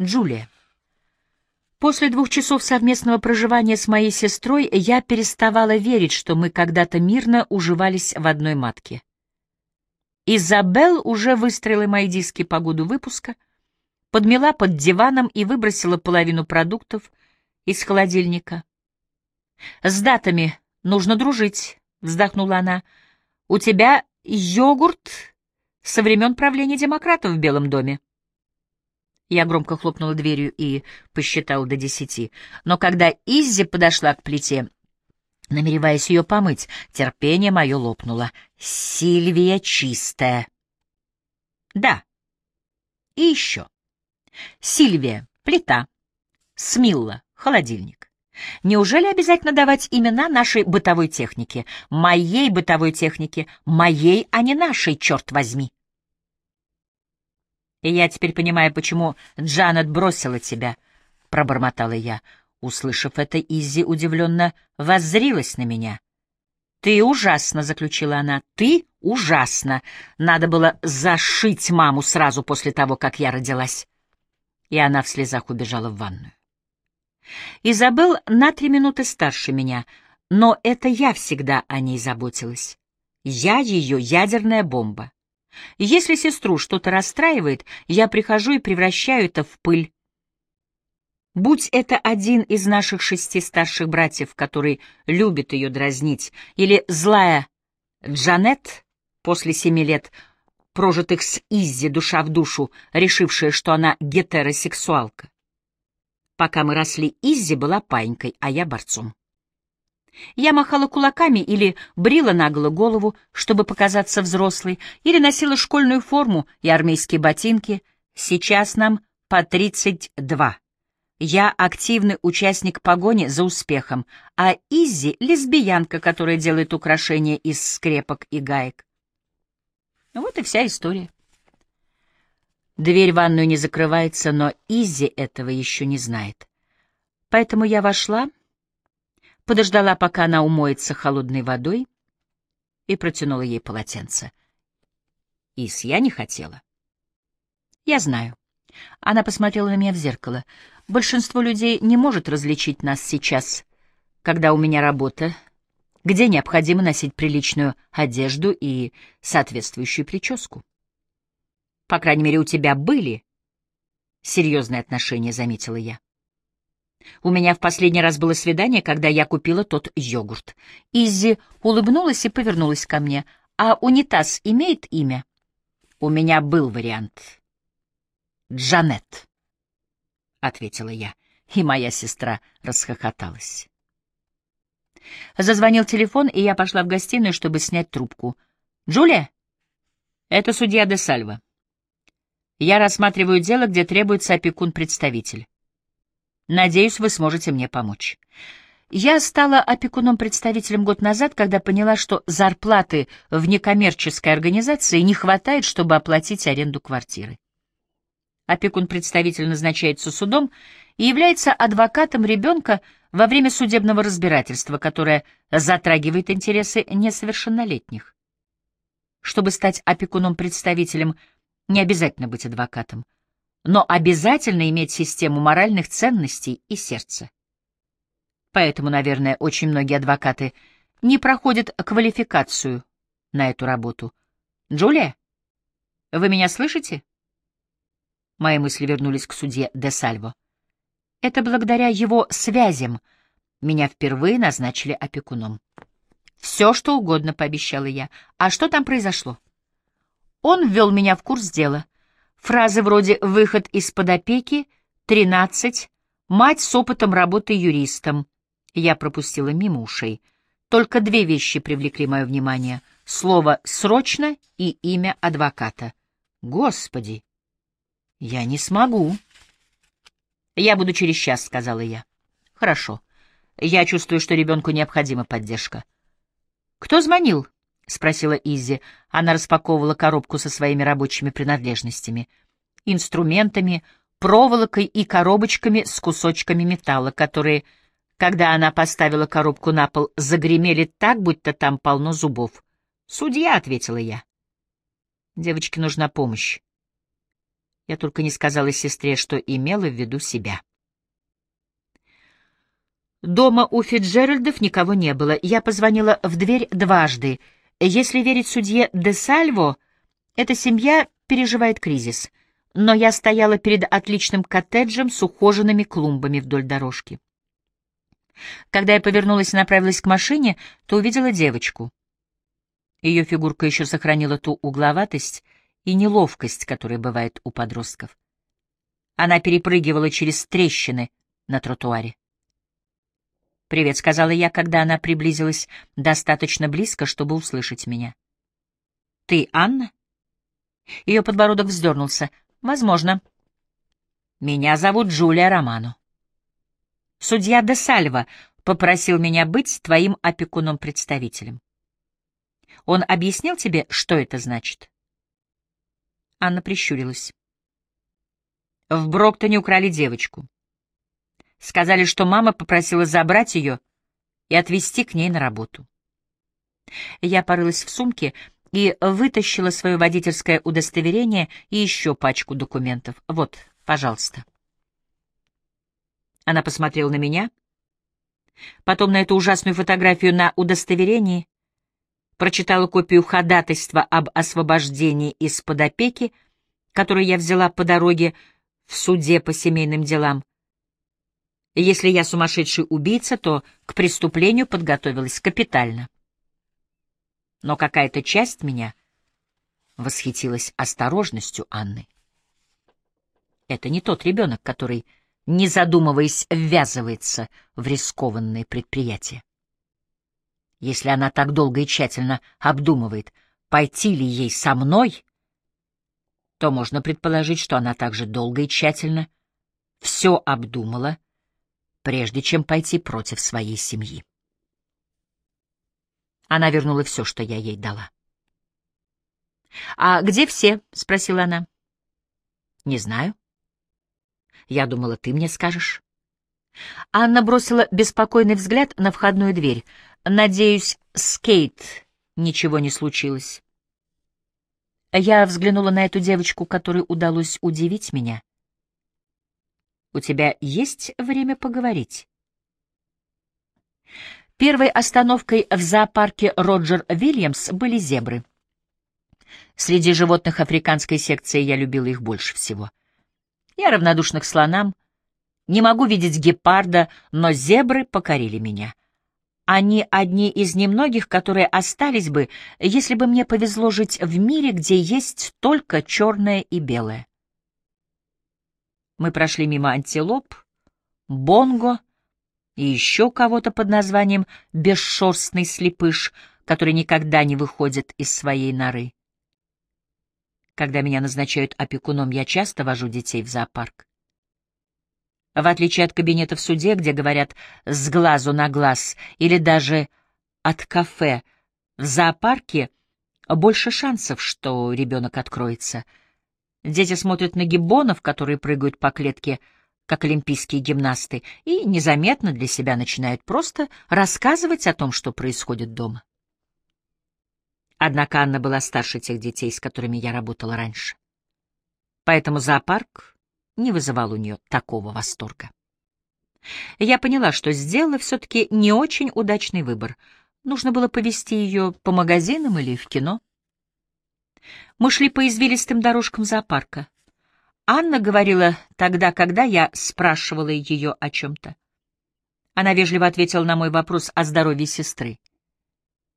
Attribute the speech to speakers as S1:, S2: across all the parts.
S1: Джулия. После двух часов совместного проживания с моей сестрой я переставала верить, что мы когда-то мирно уживались в одной матке. Изабелл уже выстроила мои диски по году выпуска, подмела под диваном и выбросила половину продуктов из холодильника. «С датами нужно дружить», — вздохнула она. «У тебя йогурт со времен правления демократов в Белом доме». Я громко хлопнула дверью и посчитала до десяти. Но когда Иззи подошла к плите, намереваясь ее помыть, терпение мое лопнуло. Сильвия чистая. Да. И еще. Сильвия — плита. Смилла — холодильник. Неужели обязательно давать имена нашей бытовой техники? Моей бытовой техники. Моей, а не нашей, черт возьми. И я теперь понимаю, почему Джанет бросила тебя, — пробормотала я. Услышав это, Изи удивленно воззрилась на меня. «Ты ужасно», — заключила она, — «ты ужасно. Надо было зашить маму сразу после того, как я родилась». И она в слезах убежала в ванную. Изабел на три минуты старше меня, но это я всегда о ней заботилась. Я ее ядерная бомба. Если сестру что-то расстраивает, я прихожу и превращаю это в пыль. Будь это один из наших шести старших братьев, который любит ее дразнить, или злая Джанет после семи лет, прожитых с Иззи душа в душу, решившая, что она гетеросексуалка. Пока мы росли, Иззи была паинькой, а я борцом. Я махала кулаками или брила наголо голову, чтобы показаться взрослой, или носила школьную форму и армейские ботинки. Сейчас нам по тридцать два. Я активный участник погони за успехом, а Изи — лесбиянка, которая делает украшения из скрепок и гаек. Вот и вся история. Дверь в ванную не закрывается, но Изи этого еще не знает. Поэтому я вошла подождала, пока она умоется холодной водой, и протянула ей полотенце. Ис, я не хотела. Я знаю. Она посмотрела на меня в зеркало. Большинство людей не может различить нас сейчас, когда у меня работа, где необходимо носить приличную одежду и соответствующую прическу. По крайней мере, у тебя были серьезные отношения, заметила я. У меня в последний раз было свидание, когда я купила тот йогурт. Иззи улыбнулась и повернулась ко мне. «А унитаз имеет имя?» «У меня был вариант». «Джанет», — ответила я, и моя сестра расхохоталась. Зазвонил телефон, и я пошла в гостиную, чтобы снять трубку. «Джулия?» «Это судья де Сальва. Я рассматриваю дело, где требуется опекун-представитель. Надеюсь, вы сможете мне помочь. Я стала опекуном-представителем год назад, когда поняла, что зарплаты в некоммерческой организации не хватает, чтобы оплатить аренду квартиры. Опекун-представитель назначается судом и является адвокатом ребенка во время судебного разбирательства, которое затрагивает интересы несовершеннолетних. Чтобы стать опекуном-представителем, не обязательно быть адвокатом но обязательно иметь систему моральных ценностей и сердца. Поэтому, наверное, очень многие адвокаты не проходят квалификацию на эту работу. Джулия, вы меня слышите? Мои мысли вернулись к судье де Сальво. Это благодаря его связям меня впервые назначили опекуном. Все, что угодно, пообещала я. А что там произошло? Он ввел меня в курс дела — Фразы вроде «выход из-под опеки», «тринадцать», «мать с опытом работы юристом». Я пропустила мимо ушей. Только две вещи привлекли мое внимание. Слово «срочно» и имя адвоката. Господи! Я не смогу. Я буду через час, — сказала я. Хорошо. Я чувствую, что ребенку необходима поддержка. Кто звонил? — спросила Изи. Она распаковывала коробку со своими рабочими принадлежностями. Инструментами, проволокой и коробочками с кусочками металла, которые, когда она поставила коробку на пол, загремели так, будто там полно зубов. «Судья», — ответила я. «Девочке нужна помощь. Я только не сказала сестре, что имела в виду себя. Дома у Фитджеральдов никого не было. Я позвонила в дверь дважды. Если верить судье де Сальво, эта семья переживает кризис. Но я стояла перед отличным коттеджем с ухоженными клумбами вдоль дорожки. Когда я повернулась и направилась к машине, то увидела девочку. Ее фигурка еще сохранила ту угловатость и неловкость, которая бывает у подростков. Она перепрыгивала через трещины на тротуаре. «Привет», — сказала я, когда она приблизилась достаточно близко, чтобы услышать меня. «Ты Анна?» Ее подбородок вздернулся. «Возможно». «Меня зовут Джулия Романо». Судья де Сальва попросил меня быть твоим опекуном-представителем. Он объяснил тебе, что это значит? Анна прищурилась. В Броктоне украли девочку. Сказали, что мама попросила забрать ее и отвезти к ней на работу. Я порылась в сумке и вытащила свое водительское удостоверение и еще пачку документов. Вот, пожалуйста. Она посмотрела на меня, потом на эту ужасную фотографию на удостоверении, прочитала копию ходатайства об освобождении из-под опеки, которую я взяла по дороге в суде по семейным делам. Если я сумасшедший убийца, то к преступлению подготовилась капитально. Но какая-то часть меня восхитилась осторожностью Анны. Это не тот ребенок, который не задумываясь, ввязывается в рискованные предприятия. Если она так долго и тщательно обдумывает, пойти ли ей со мной, то можно предположить, что она также долго и тщательно все обдумала, прежде чем пойти против своей семьи. Она вернула все, что я ей дала. «А где все?» — спросила она. «Не знаю». Я думала, ты мне скажешь. Анна бросила беспокойный взгляд на входную дверь. Надеюсь, с Кейт ничего не случилось. Я взглянула на эту девочку, которой удалось удивить меня. У тебя есть время поговорить? Первой остановкой в зоопарке Роджер Вильямс были зебры. Среди животных африканской секции я любила их больше всего — я равнодушна к слонам. Не могу видеть гепарда, но зебры покорили меня. Они одни из немногих, которые остались бы, если бы мне повезло жить в мире, где есть только черное и белое. Мы прошли мимо антилоп, бонго и еще кого-то под названием «бесшерстный слепыш», который никогда не выходит из своей норы. Когда меня назначают опекуном, я часто вожу детей в зоопарк. В отличие от кабинета в суде, где говорят «с глазу на глаз» или даже от кафе, в зоопарке больше шансов, что ребенок откроется. Дети смотрят на гиббонов, которые прыгают по клетке, как олимпийские гимнасты, и незаметно для себя начинают просто рассказывать о том, что происходит дома. Однако Анна была старше тех детей, с которыми я работала раньше. Поэтому зоопарк не вызывал у нее такого восторга. Я поняла, что сделала все-таки не очень удачный выбор. Нужно было повести ее по магазинам или в кино. Мы шли по извилистым дорожкам зоопарка. Анна говорила тогда, когда я спрашивала ее о чем-то. Она вежливо ответила на мой вопрос о здоровье сестры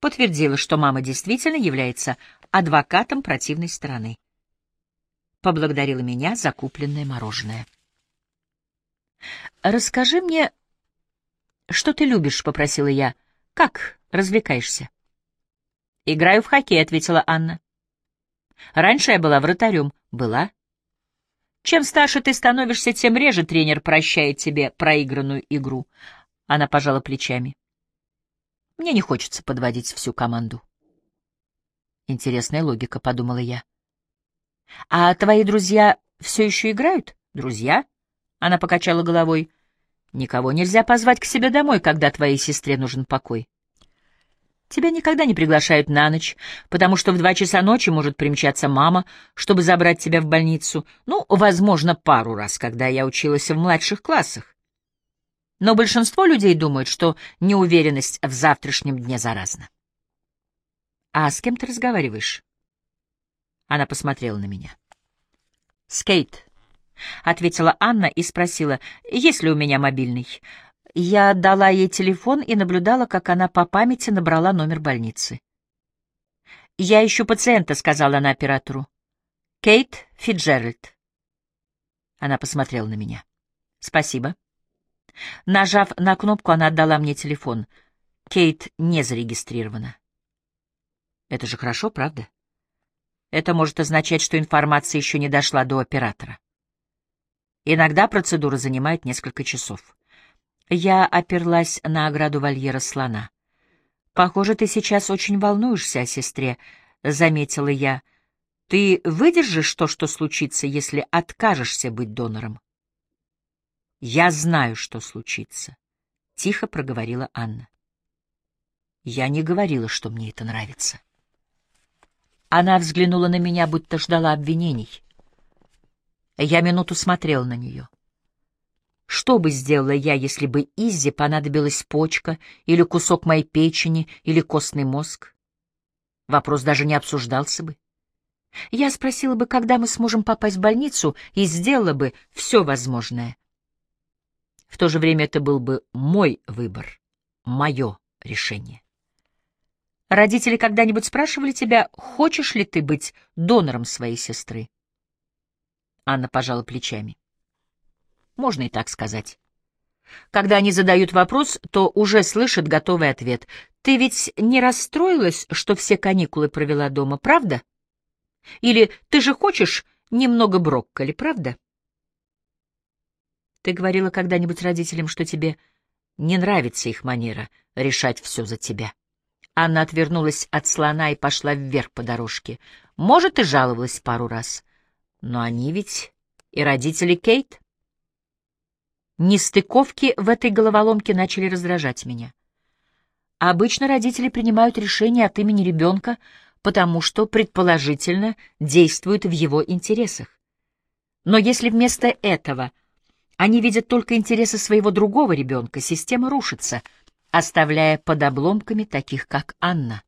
S1: подтвердила, что мама действительно является адвокатом противной стороны. Поблагодарила меня за купленное мороженое. «Расскажи мне, что ты любишь?» — попросила я. «Как развлекаешься?» «Играю в хоккей», — ответила Анна. «Раньше я была вратарем». «Была?» «Чем старше ты становишься, тем реже тренер прощает тебе проигранную игру». Она пожала плечами. Мне не хочется подводить всю команду. Интересная логика, — подумала я. — А твои друзья все еще играют? Друзья? Она покачала головой. Никого нельзя позвать к себе домой, когда твоей сестре нужен покой. Тебя никогда не приглашают на ночь, потому что в два часа ночи может примчаться мама, чтобы забрать тебя в больницу. Ну, возможно, пару раз, когда я училась в младших классах. Но большинство людей думают, что неуверенность в завтрашнем дне заразна. «А с кем ты разговариваешь?» Она посмотрела на меня. «Скейт», — ответила Анна и спросила, есть ли у меня мобильный. Я дала ей телефон и наблюдала, как она по памяти набрала номер больницы. «Я ищу пациента», — сказала она оператору. «Кейт Фиджеральд». Она посмотрела на меня. «Спасибо». Нажав на кнопку, она отдала мне телефон. Кейт не зарегистрирована. Это же хорошо, правда? Это может означать, что информация еще не дошла до оператора. Иногда процедура занимает несколько часов. Я оперлась на ограду вольера слона. «Похоже, ты сейчас очень волнуешься о сестре», — заметила я. «Ты выдержишь то, что случится, если откажешься быть донором?» «Я знаю, что случится», — тихо проговорила Анна. Я не говорила, что мне это нравится. Она взглянула на меня, будто ждала обвинений. Я минуту смотрел на нее. Что бы сделала я, если бы Иззи понадобилась почка или кусок моей печени или костный мозг? Вопрос даже не обсуждался бы. Я спросила бы, когда мы сможем попасть в больницу, и сделала бы все возможное. В то же время это был бы мой выбор, мое решение. Родители когда-нибудь спрашивали тебя, хочешь ли ты быть донором своей сестры? Анна пожала плечами. Можно и так сказать. Когда они задают вопрос, то уже слышат готовый ответ. «Ты ведь не расстроилась, что все каникулы провела дома, правда? Или ты же хочешь немного брокколи, правда?» Ты говорила когда-нибудь родителям, что тебе не нравится их манера решать все за тебя? Анна отвернулась от слона и пошла вверх по дорожке. Может, и жаловалась пару раз. Но они ведь и родители Кейт. Нестыковки в этой головоломке начали раздражать меня. Обычно родители принимают решение от имени ребенка, потому что, предположительно, действуют в его интересах. Но если вместо этого они видят только интересы своего другого ребенка, система рушится, оставляя под обломками таких, как Анна.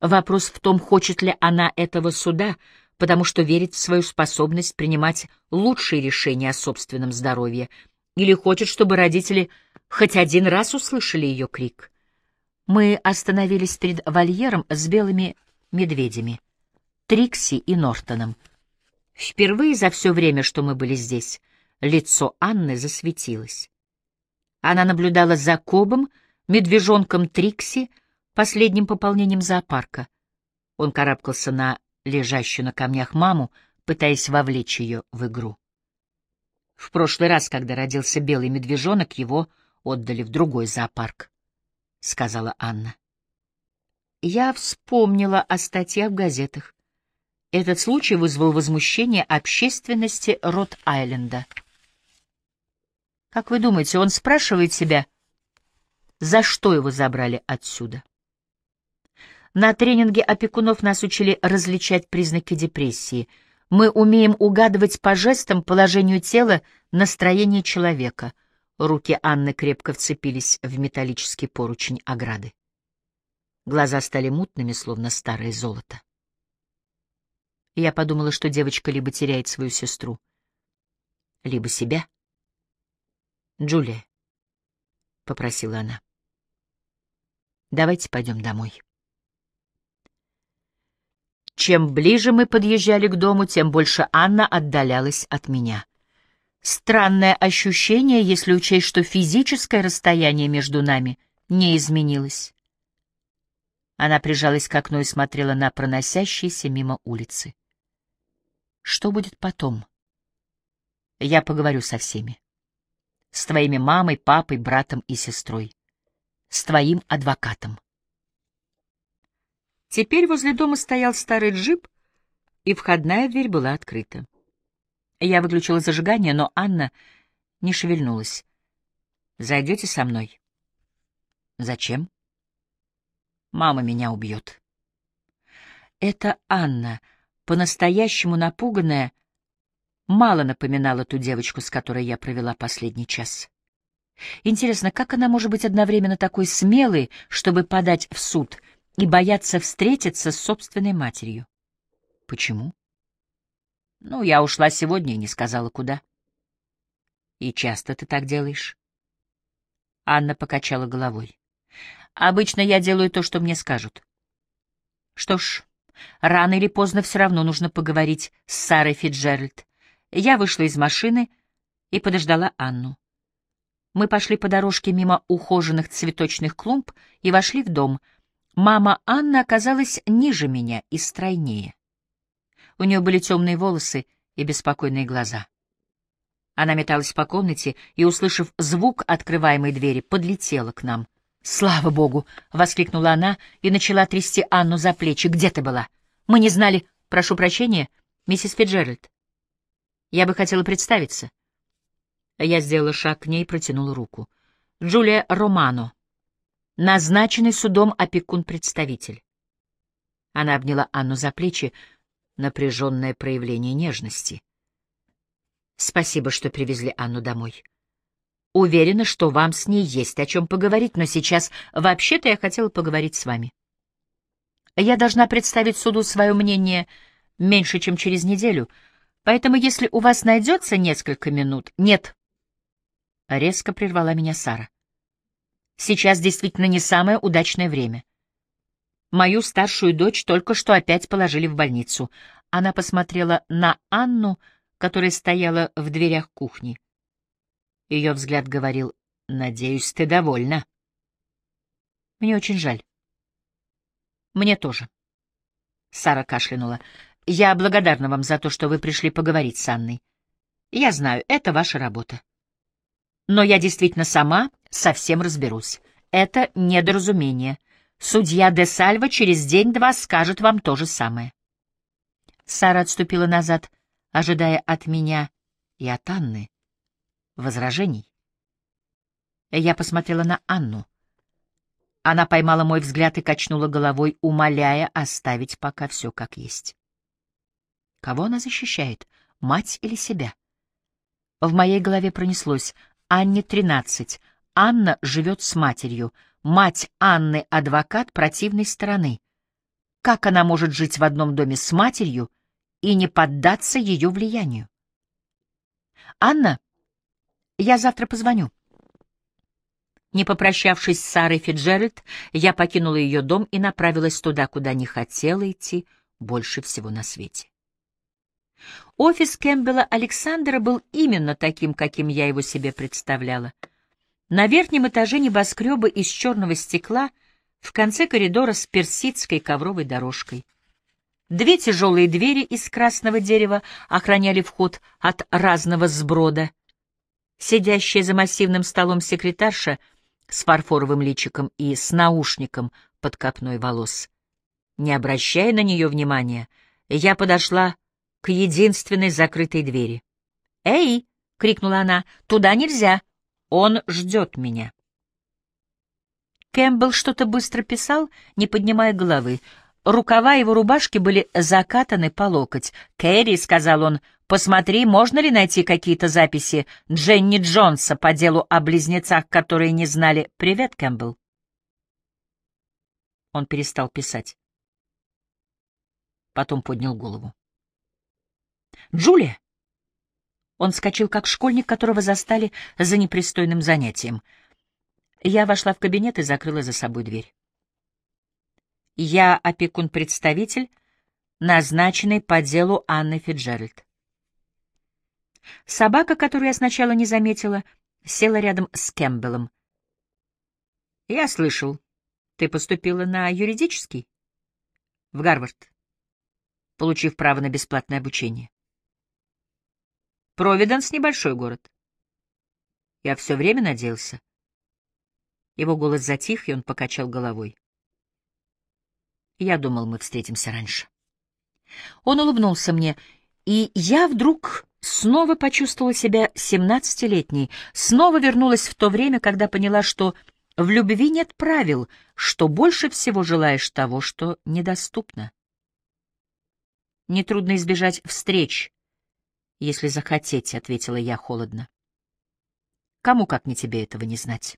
S1: Вопрос в том, хочет ли она этого суда, потому что верит в свою способность принимать лучшие решения о собственном здоровье — или хочет, чтобы родители хоть один раз услышали ее крик. Мы остановились перед вольером с белыми медведями, Трикси и Нортоном. Впервые за все время, что мы были здесь, лицо Анны засветилось. Она наблюдала за Кобом, медвежонком Трикси, последним пополнением зоопарка. Он карабкался на лежащую на камнях маму, пытаясь вовлечь ее в игру. В прошлый раз, когда родился белый медвежонок, его отдали в другой зоопарк, — сказала Анна. Я вспомнила о статьях в газетах. Этот случай вызвал возмущение общественности Рот-Айленда. Как вы думаете, он спрашивает себя, за что его забрали отсюда? На тренинге опекунов нас учили различать признаки депрессии — мы умеем угадывать по жестам положению тела настроение человека. Руки Анны крепко вцепились в металлический поручень ограды. Глаза стали мутными, словно старое золото. Я подумала, что девочка либо теряет свою сестру, либо себя. «Джулия», — попросила она, — «давайте пойдем домой». Чем ближе мы подъезжали к дому, тем больше Анна отдалялась от меня. Странное ощущение, если учесть, что физическое расстояние между нами не изменилось. Она прижалась к окну и смотрела на проносящиеся мимо улицы. Что будет потом? Я поговорю со всеми. С твоими мамой, папой, братом и сестрой. С твоим адвокатом. Теперь возле дома стоял старый джип, и входная дверь была открыта. Я выключила зажигание, но Анна не шевельнулась. «Зайдете со мной?» «Зачем?» Мама меня убьет. Эта Анна, по-настоящему напуганная, мало напоминала ту девочку, с которой я провела последний час. Интересно, как она может быть одновременно такой смелой, чтобы подать в суд и бояться встретиться с собственной матерью? Почему? Ну, я ушла сегодня и не сказала, куда. И часто ты так делаешь? Анна покачала головой. Обычно я делаю то, что мне скажут. Что ж, рано или поздно все равно нужно поговорить с Сарой Фиджеральд. Я вышла из машины и подождала Анну. Мы пошли по дорожке мимо ухоженных цветочных клумб и вошли в дом. Мама Анны оказалась ниже меня и стройнее. У нее были темные волосы и беспокойные глаза. Она металась по комнате и, услышав звук открываемой двери, подлетела к нам. «Слава богу!» — воскликнула она и начала трясти Анну за плечи. «Где ты была? Мы не знали. Прошу прощения, миссис Фиджеральд. Я бы хотела представиться. Я сделала шаг к ней и протянула руку. Джулия Романо, назначенный судом опекун-представитель. Она обняла Анну за плечи, напряженное проявление нежности. Спасибо, что привезли Анну домой. Уверена, что вам с ней есть о чем поговорить, но сейчас вообще-то я хотела поговорить с вами. Я должна представить суду свое мнение меньше, чем через неделю, поэтому если у вас найдется несколько минут... Нет, — резко прервала меня Сара. «Сейчас действительно не самое удачное время. Мою старшую дочь только что опять положили в больницу. Она посмотрела на Анну, которая стояла в дверях кухни. Ее взгляд говорил, «Надеюсь, ты довольна». «Мне очень жаль». «Мне тоже». Сара кашлянула. «Я благодарна вам за то, что вы пришли поговорить с Анной. Я знаю, это ваша работа. Но я действительно сама совсем разберусь. Это недоразумение. Судья де Сальва через день-два скажет вам то же самое. Сара отступила назад, ожидая от меня и от Анны возражений. Я посмотрела на Анну. Она поймала мой взгляд и качнула головой, умоляя оставить пока все как есть. Кого она защищает, мать или себя? В моей голове пронеслось. Анне 13. Анна живет с матерью. Мать Анны — адвокат противной стороны. Как она может жить в одном доме с матерью и не поддаться ее влиянию? «Анна, я завтра позвоню». Не попрощавшись с Сарой Фиджеральд, я покинула ее дом и направилась туда, куда не хотела идти больше всего на свете. Офис Кэмпбелла Александра был именно таким, каким я его себе представляла. На верхнем этаже небоскреба из черного стекла в конце коридора с персидской ковровой дорожкой. Две тяжелые двери из красного дерева охраняли вход от разного сброда. Сидящая за массивным столом секретарша с фарфоровым личиком и с наушником под копной волос. Не обращая на нее внимания, я подошла к единственной закрытой двери. «Эй!» — крикнула она. «Туда нельзя! Он ждет меня!» Кэмпбелл что-то быстро писал, не поднимая головы. Рукава его рубашки были закатаны по локоть. «Кэрри», — сказал он, — «посмотри, можно ли найти какие-то записи Дженни Джонса по делу о близнецах, которые не знали. Привет, Кэмпбелл». Он перестал писать. Потом поднял голову. «Джулия!» Он вскочил, как школьник, которого застали за непристойным занятием. Я вошла в кабинет и закрыла за собой дверь. Я опекун-представитель, назначенный по делу Анны Фиджеральд. Собака, которую я сначала не заметила, села рядом с Кэмпбеллом. «Я слышал, ты поступила на юридический?» «В Гарвард, получив право на бесплатное обучение. Провиденс — небольшой город. Я все время надеялся. Его голос затих, и он покачал головой. Я думал, мы встретимся раньше. Он улыбнулся мне, и я вдруг снова почувствовала себя семнадцатилетней, снова вернулась в то время, когда поняла, что В любви нет правил, что больше всего желаешь того, что недоступно. Нетрудно избежать встреч, если захотеть, — ответила я холодно. Кому, как не тебе, этого не знать?